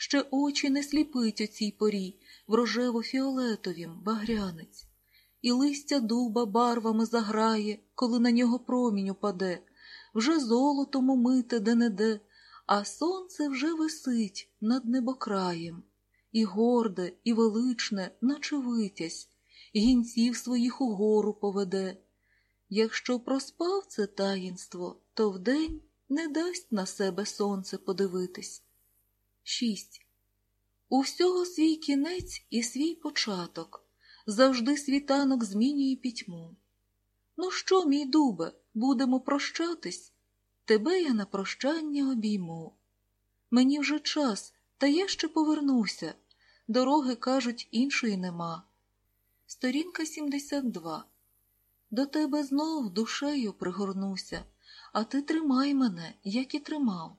ще очі не сліпить у цій порі в рожево-фіолетовім багрянець, і листя дуба барвами заграє, коли на нього промінь упаде, вже золотом умите де-не-де, а сонце вже висить над небокраєм, і горде, і величне, наче витязь, гінців своїх угору поведе. Якщо проспав це таїнство, то вдень не дасть на себе сонце подивитись. 6. У всього свій кінець і свій початок. Завжди світанок змінює пітьму. Ну що, мій дубе, будемо прощатись? Тебе я на прощання обійму. Мені вже час, та я ще повернуся. Дороги, кажуть, іншої нема. Сторінка 72. До тебе знов душею пригорнуся, а ти тримай мене, як і тримав.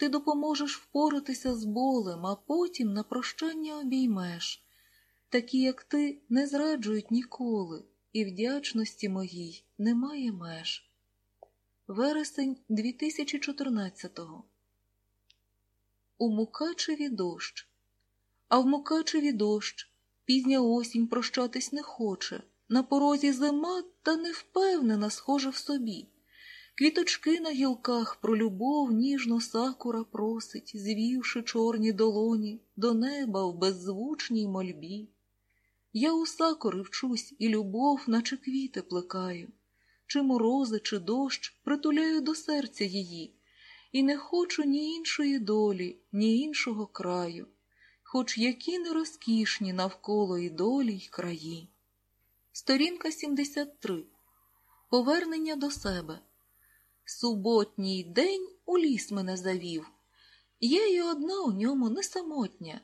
Ти допоможеш впоратися з болем, а потім на прощання обіймеш. Такі, як ти, не зраджують ніколи, і вдячності моїй немає меж. Вересень 2014-го У Мукачеві дощ. А в Мукачеві дощ. Пізня осінь прощатись не хоче. На порозі зима та не впевнена, схожа в собі. Квіточки на гілках про любов ніжно сакура просить, звівши чорні долоні до неба в беззвучній мольбі. Я у сакури вчусь і любов, наче квіти плекаю, чи морози, чи дощ притуляю до серця її, і не хочу ні іншої долі, ні іншого краю, хоч які не розкішні навколо і долі й краї. Сторінка 73. Повернення до себе. Суботній день у ліс мене завів. Я й одна у ньому не самотня.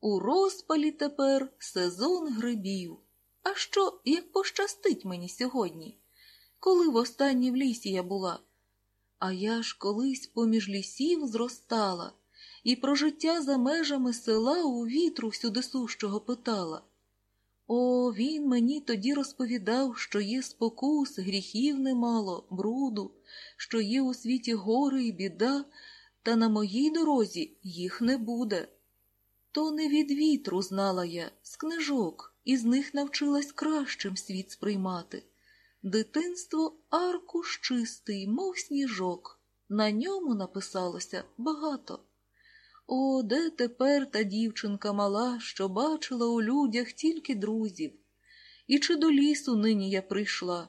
У розпалі тепер сезон грибів. А що, як пощастить мені сьогодні? Коли востаннє в лісі я була? А я ж колись поміж лісів зростала, і про життя за межами села у вітру всюди сущого питала. О, він мені тоді розповідав, що є спокус, гріхів немало, бруду, що є у світі гори і біда, та на моїй дорозі їх не буде. То не від вітру знала я з книжок, і з них навчилась кращим світ сприймати. Дитинство аркуш чистий, мов сніжок, на ньому написалося багато. О, де тепер та дівчинка мала, що бачила у людях тільки друзів? І чи до лісу нині я прийшла,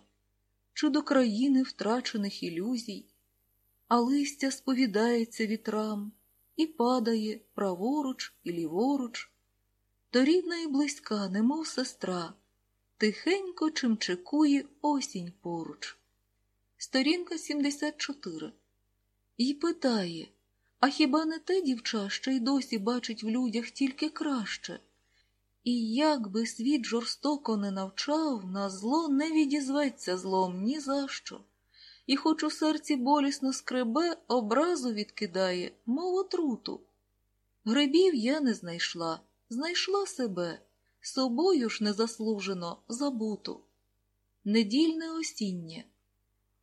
чи до країни втрачених ілюзій? А листя сповідається вітрам і падає праворуч і ліворуч. То рідна і близька, немов сестра, тихенько чимчикує осінь поруч. Сторінка 74. І питає а хіба не те дівча, що й досі бачить в людях тільки краще? І як би світ жорстоко не навчав, на зло не відізветься злом ні за що. І хоч у серці болісно скребе, образу відкидає, мов отруту. Грибів я не знайшла, знайшла себе, собою ж незаслужено забуту. Недільне осіннє.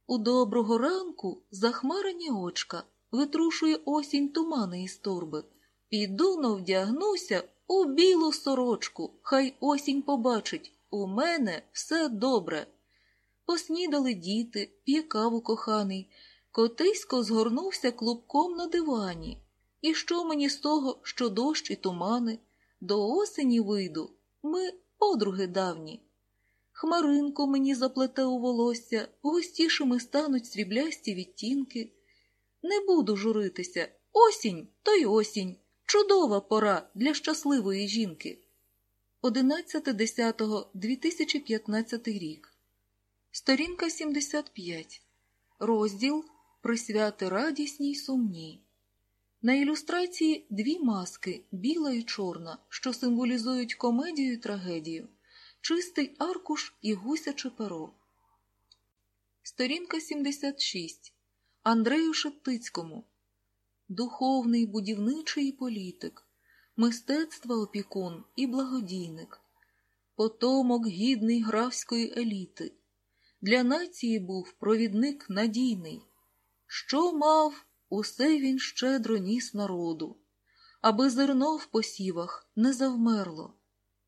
У доброго ранку захмарені очка витрушує осінь тумани із торби. Піду но вдягнуся у білу сорочку, хай осінь побачить у мене все добре. Поснідали діти, п'є каву коханий, котисько згорнувся клубком на дивані. І що мені з того, що дощ і тумани? До осені вийду, ми подруги давні. Хмаринку мені заплете у волосся, густішими стануть сріблясті відтінки. Не буду журитися. Осінь то й осінь. Чудова пора для щасливої жінки. 11.10.2015 рік. Сторінка 75. Розділ Присвяти радісній сумній. На ілюстрації дві маски біла і чорна, що символізують комедію і трагедію, чистий аркуш і гусяче перо. Сторінка 76. Андрею Шептицькому, духовний будівничий політик, мистецтва опікун і благодійник, потомок гідний графської еліти. Для нації був провідник надійний. Що мав, усе він щедро ніс народу, аби зерно в посівах не завмерло.